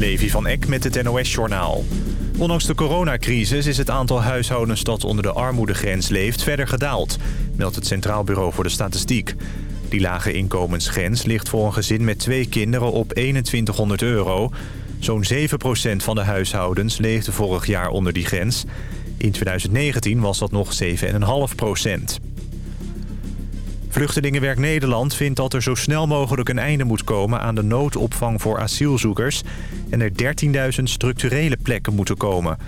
Levi van Eck met het NOS-journaal. Ondanks de coronacrisis is het aantal huishoudens dat onder de armoedegrens leeft verder gedaald, meldt het Centraal Bureau voor de Statistiek. Die lage inkomensgrens ligt voor een gezin met twee kinderen op 2100 euro. Zo'n 7% van de huishoudens leefde vorig jaar onder die grens. In 2019 was dat nog 7,5%. Vluchtelingenwerk Nederland vindt dat er zo snel mogelijk een einde moet komen aan de noodopvang voor asielzoekers en er 13.000 structurele plekken moeten komen.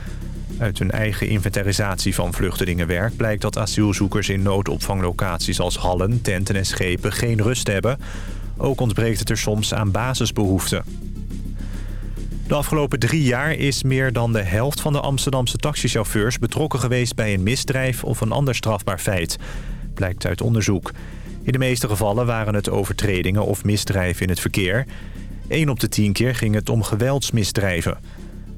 Uit hun eigen inventarisatie van vluchtelingenwerk blijkt dat asielzoekers in noodopvanglocaties als hallen, tenten en schepen geen rust hebben. Ook ontbreekt het er soms aan basisbehoeften. De afgelopen drie jaar is meer dan de helft van de Amsterdamse taxichauffeurs betrokken geweest bij een misdrijf of een ander strafbaar feit blijkt uit onderzoek. In de meeste gevallen waren het overtredingen of misdrijven in het verkeer. 1 op de 10 keer ging het om geweldsmisdrijven.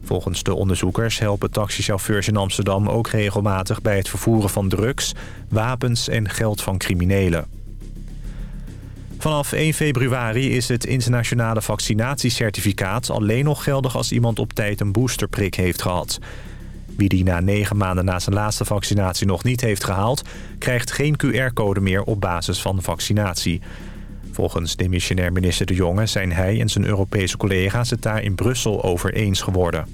Volgens de onderzoekers helpen taxichauffeurs in Amsterdam ook regelmatig... bij het vervoeren van drugs, wapens en geld van criminelen. Vanaf 1 februari is het internationale vaccinatiecertificaat alleen nog geldig als iemand op tijd een boosterprik heeft gehad. Wie die na negen maanden na zijn laatste vaccinatie nog niet heeft gehaald... krijgt geen QR-code meer op basis van vaccinatie. Volgens demissionair minister De Jonge zijn hij en zijn Europese collega's het daar in Brussel over eens geworden.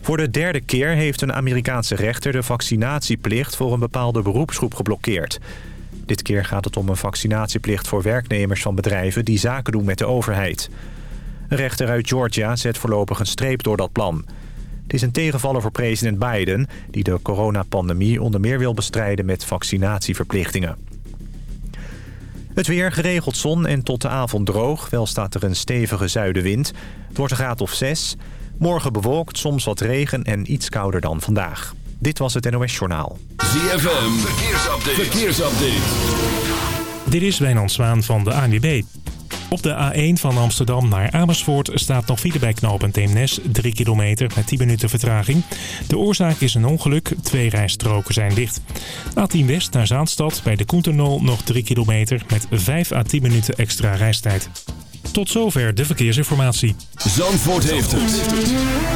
Voor de derde keer heeft een Amerikaanse rechter de vaccinatieplicht voor een bepaalde beroepsgroep geblokkeerd. Dit keer gaat het om een vaccinatieplicht voor werknemers van bedrijven die zaken doen met de overheid. Een rechter uit Georgia zet voorlopig een streep door dat plan. Het is een tegenvaller voor president Biden... die de coronapandemie onder meer wil bestrijden met vaccinatieverplichtingen. Het weer, geregeld zon en tot de avond droog. Wel staat er een stevige zuidenwind. Het wordt een graad of 6. Morgen bewolkt, soms wat regen en iets kouder dan vandaag. Dit was het NOS Journaal. ZFM, verkeersupdate. verkeersupdate. Dit is Wijnand Zwaan van de ANWB. Op de A1 van Amsterdam naar Amersfoort staat nog file bij knooppunt Eemnes. 3 kilometer met 10 minuten vertraging. De oorzaak is een ongeluk. Twee rijstroken zijn dicht. A10 West naar Zaanstad bij de Koenternol nog 3 kilometer met 5 à 10 minuten extra reistijd. Tot zover de verkeersinformatie. Zandvoort heeft het.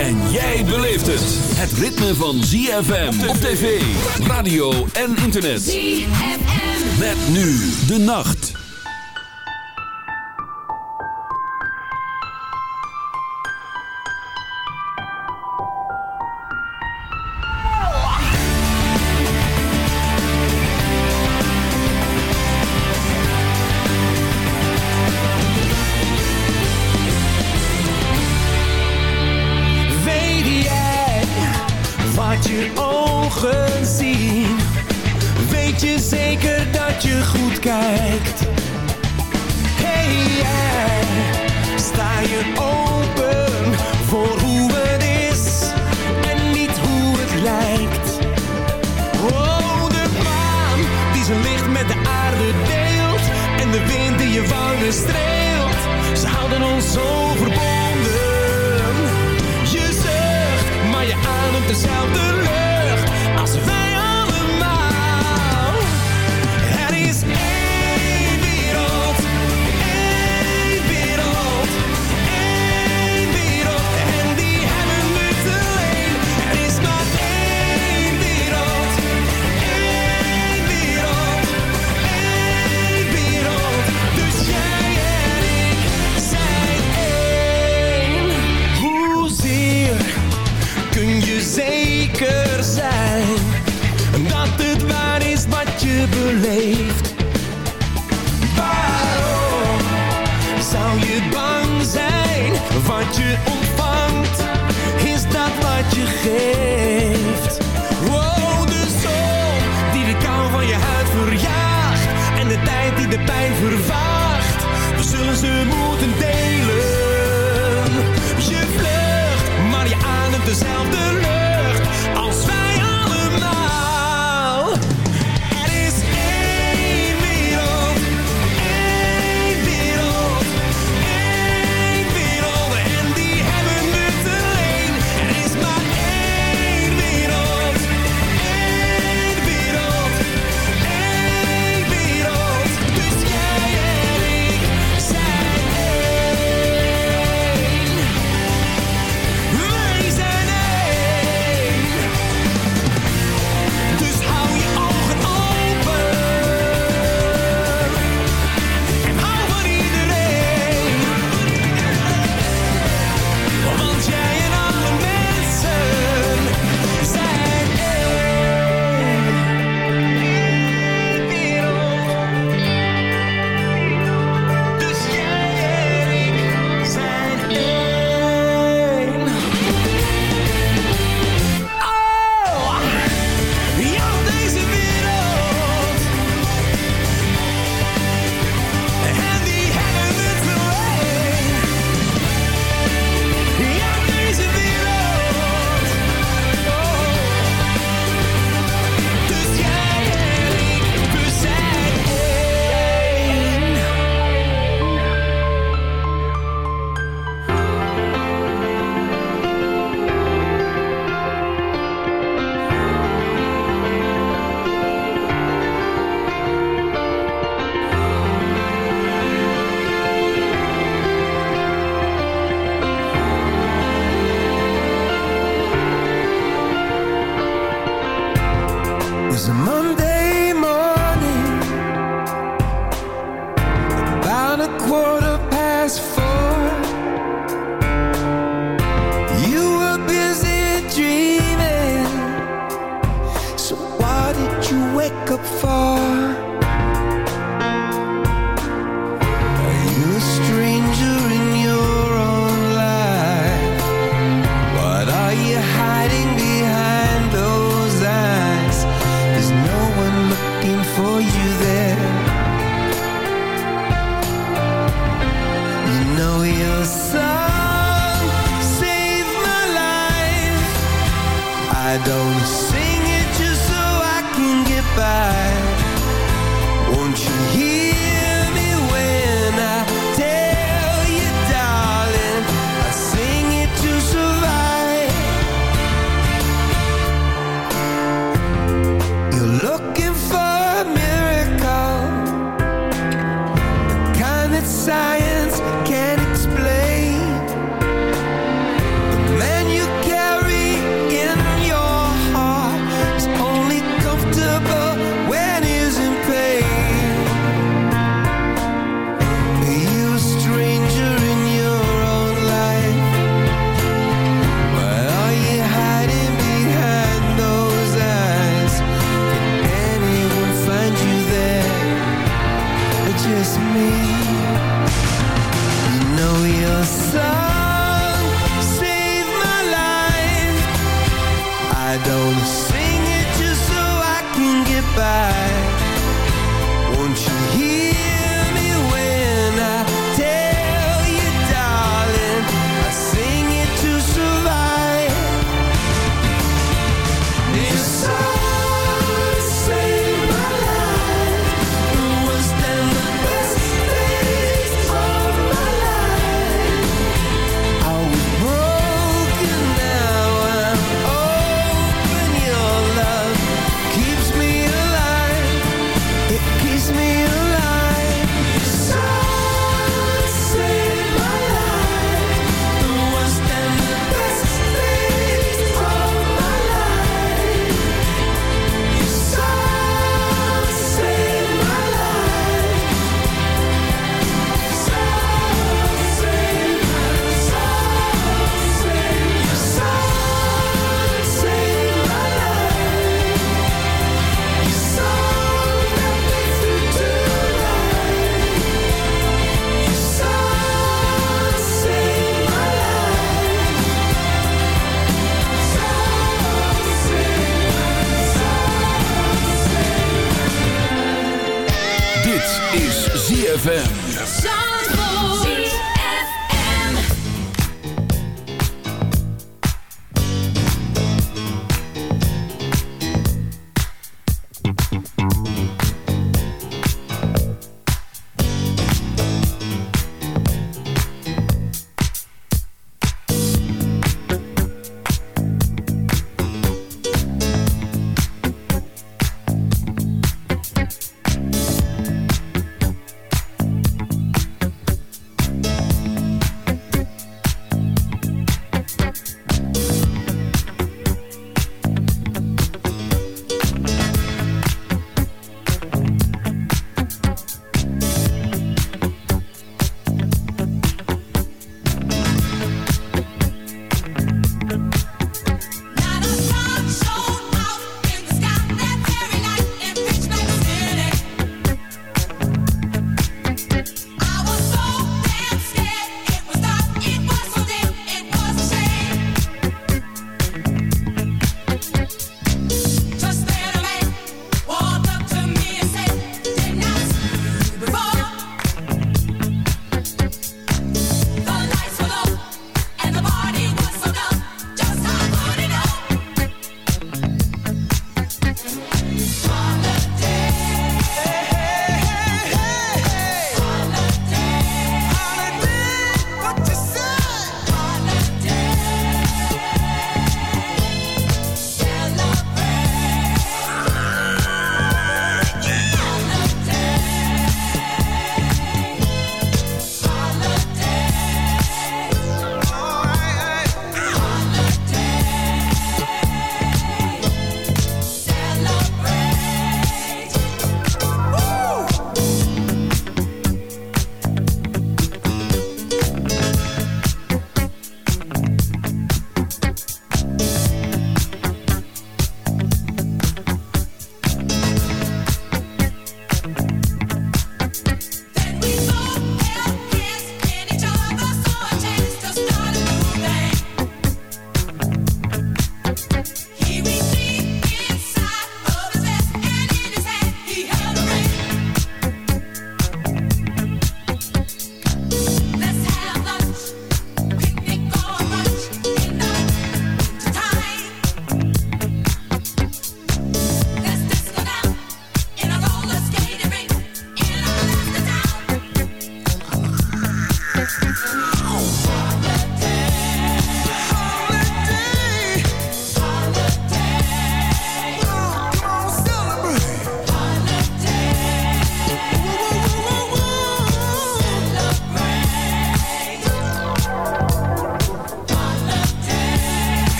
En jij beleeft het. Het ritme van ZFM op tv, radio en internet. ZFM. Met nu de nacht. kijkt. Hey jij, sta je open voor hoe het is en niet hoe het lijkt. Oh, de maan die zijn licht met de aarde deelt en de wind die je wangen streelt. Ze houden ons zo verbonden. Je zucht, maar je ademt dezelfde lucht is ZFM.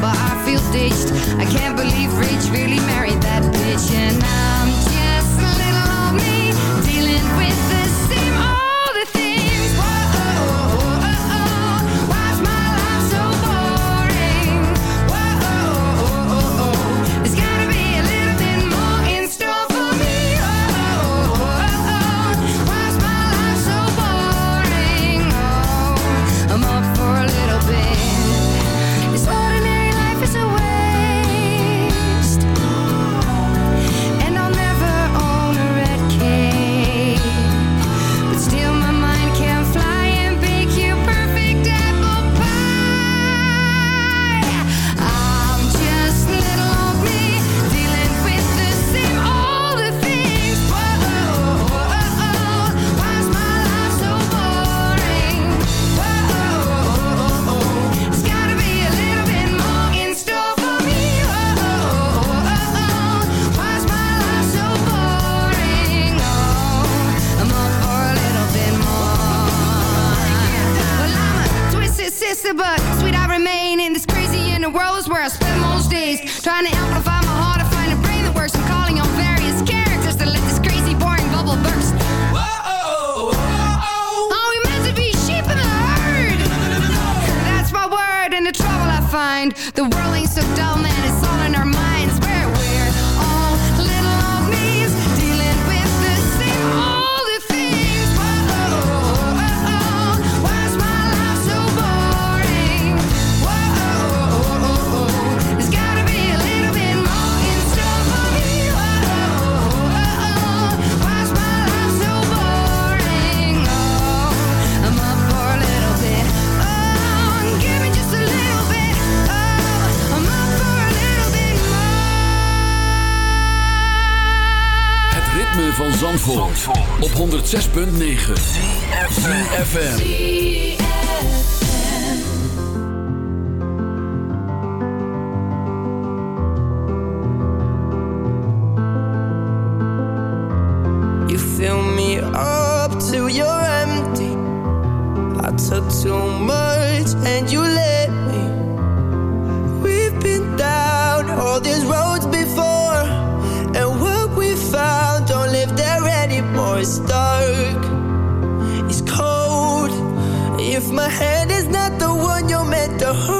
but I feel ditched. I can't believe Rich really married. That bitch. And up till you're empty. I took too much and you let me. We've been down all these roads before And what we found don't live there anymore. It's dark, it's cold. If my hand is not the one you're meant to hold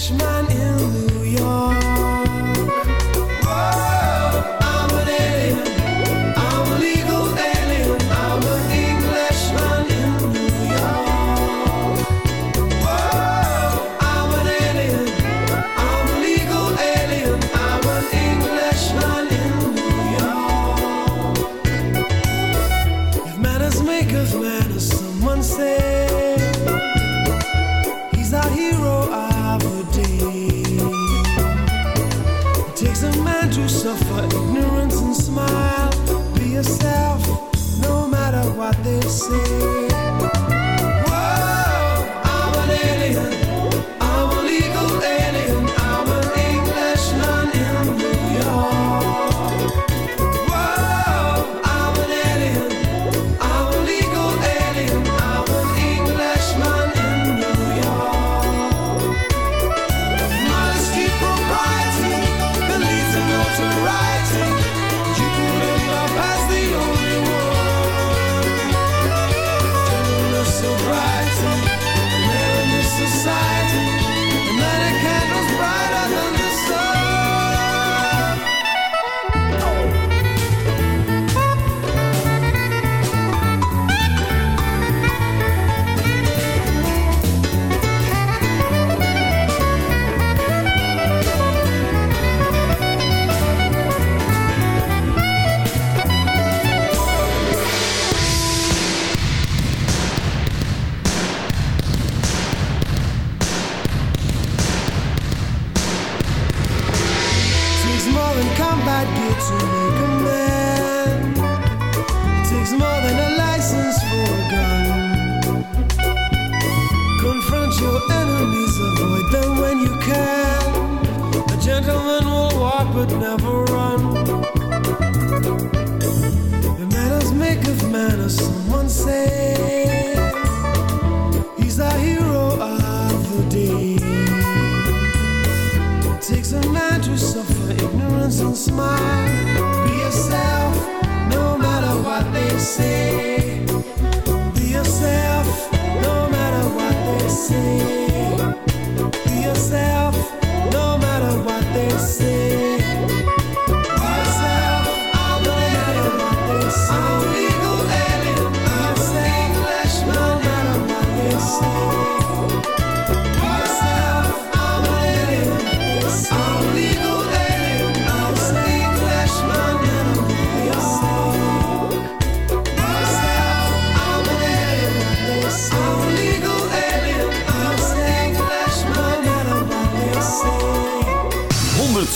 freshman in New York. but never run.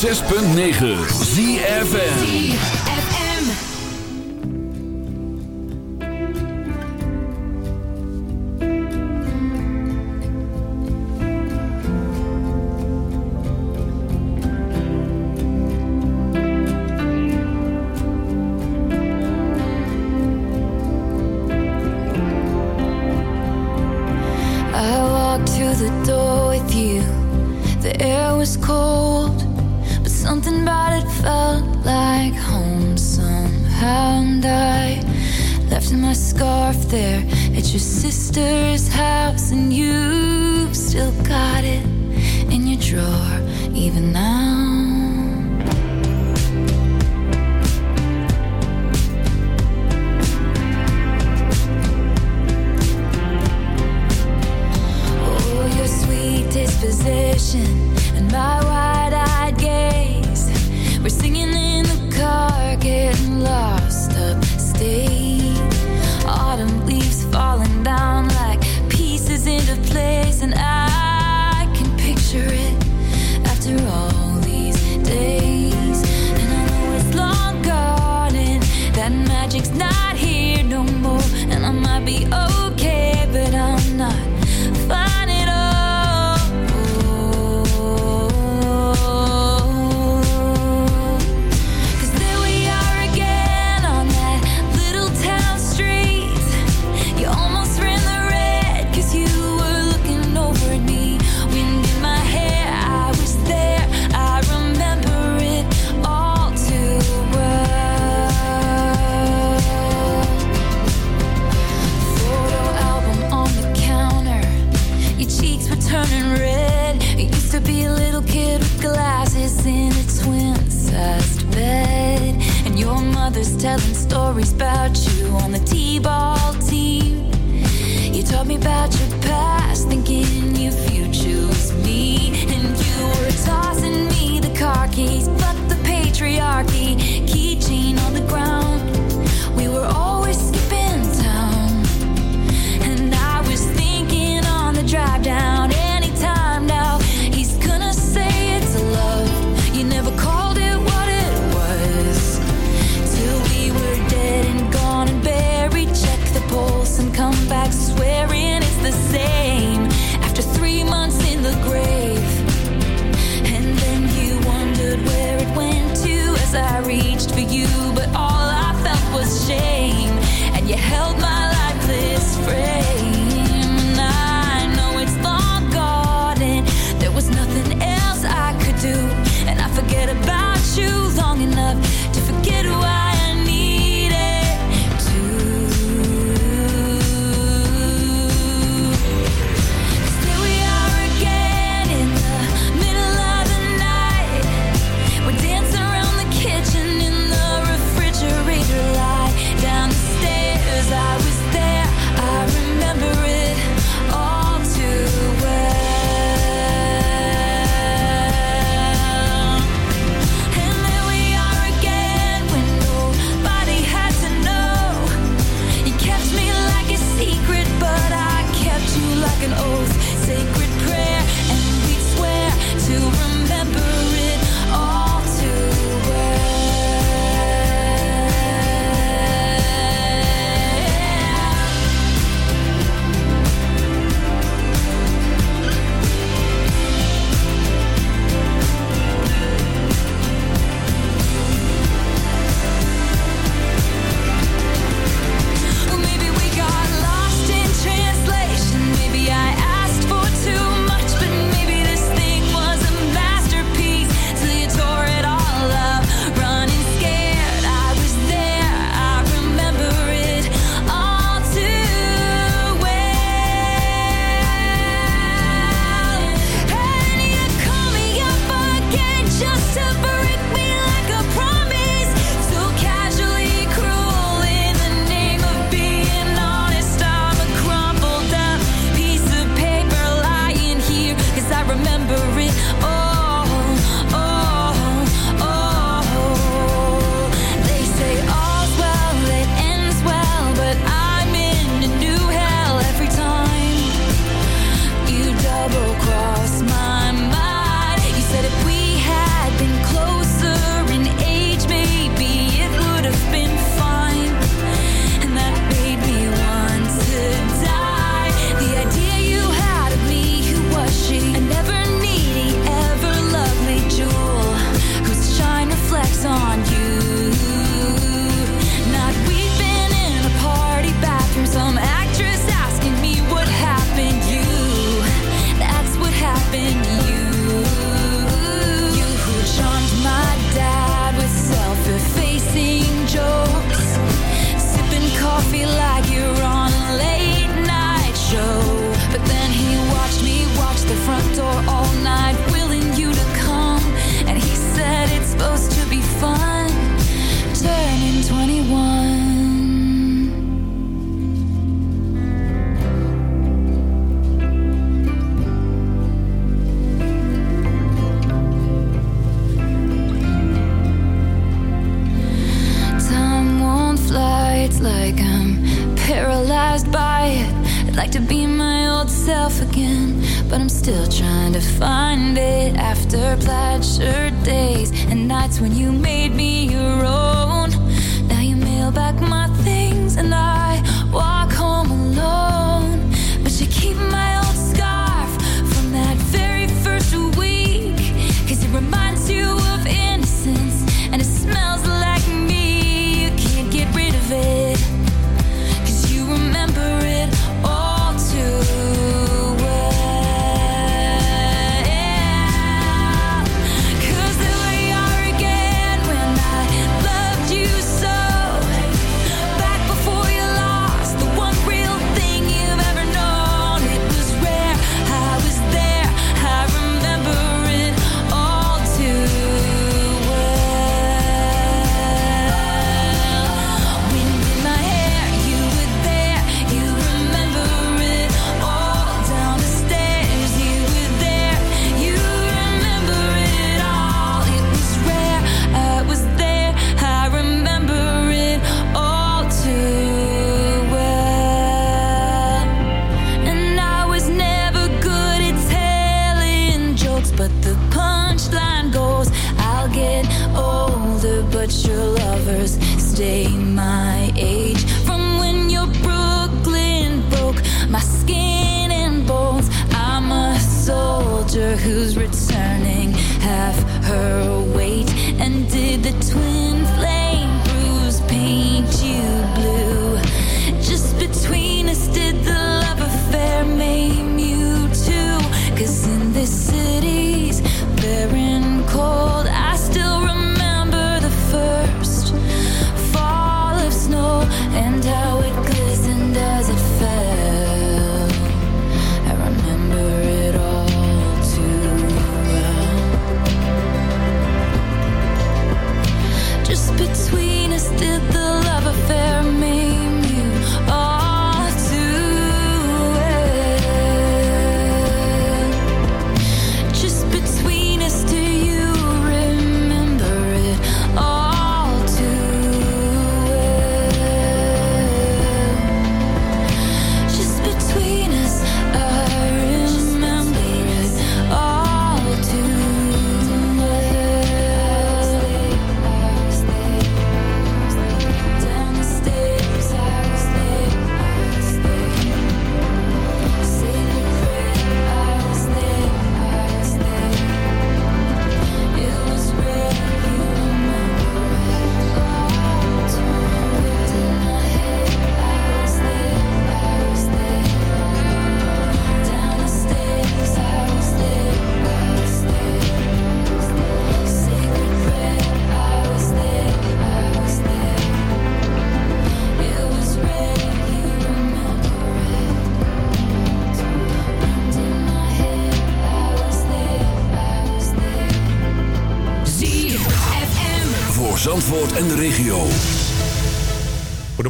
106.9 ZFN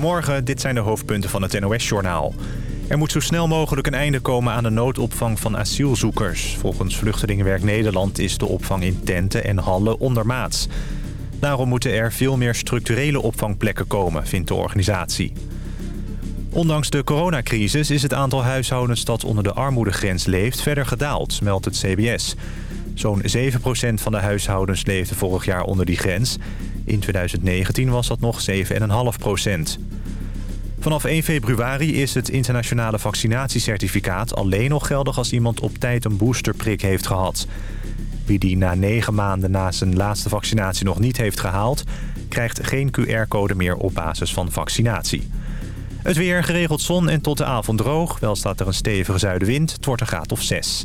Goedemorgen, dit zijn de hoofdpunten van het NOS-journaal. Er moet zo snel mogelijk een einde komen aan de noodopvang van asielzoekers. Volgens Vluchtelingenwerk Nederland is de opvang in tenten en hallen ondermaats. Daarom moeten er veel meer structurele opvangplekken komen, vindt de organisatie. Ondanks de coronacrisis is het aantal huishoudens dat onder de armoedegrens leeft verder gedaald, meldt het CBS. Zo'n 7% van de huishoudens leefde vorig jaar onder die grens. In 2019 was dat nog 7,5%. Vanaf 1 februari is het internationale vaccinatiecertificaat alleen nog geldig als iemand op tijd een boosterprik heeft gehad. Wie die na 9 maanden na zijn laatste vaccinatie nog niet heeft gehaald, krijgt geen QR-code meer op basis van vaccinatie. Het weer geregeld zon en tot de avond droog. Wel staat er een stevige zuidenwind. Het wordt een graad of 6.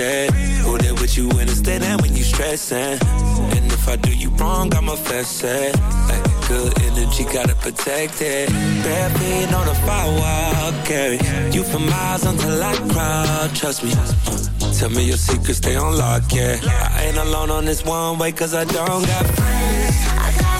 When it. Who there with you in the state and when you stressing. And if I do you wrong, I'ma fess it. Like good energy, gotta protect it. Bare feet on the firewall, carry you for miles until I cry. Trust me. Tell me your secrets, stay on lock, yeah. I ain't alone on this one way, cause I don't got friends.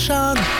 山。